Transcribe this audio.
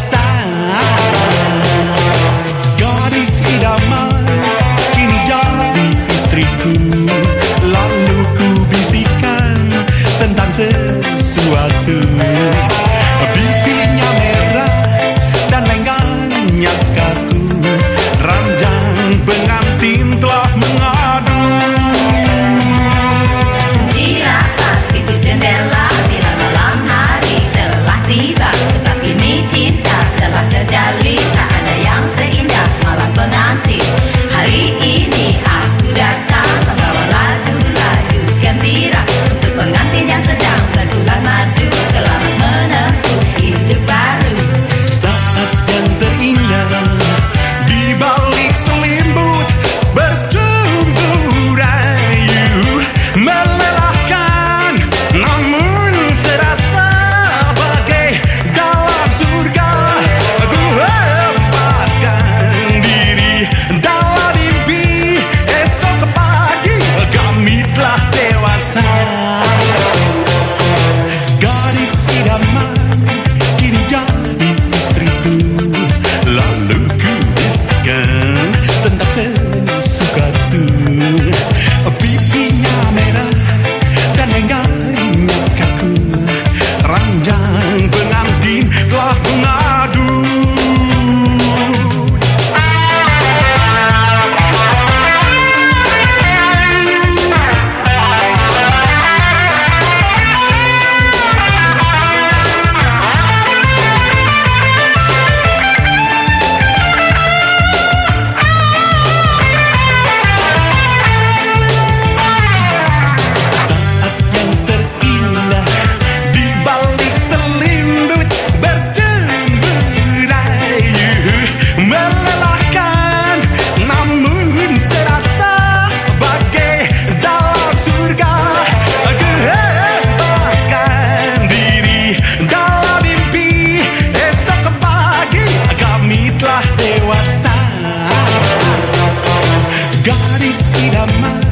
dewasa God is in a man.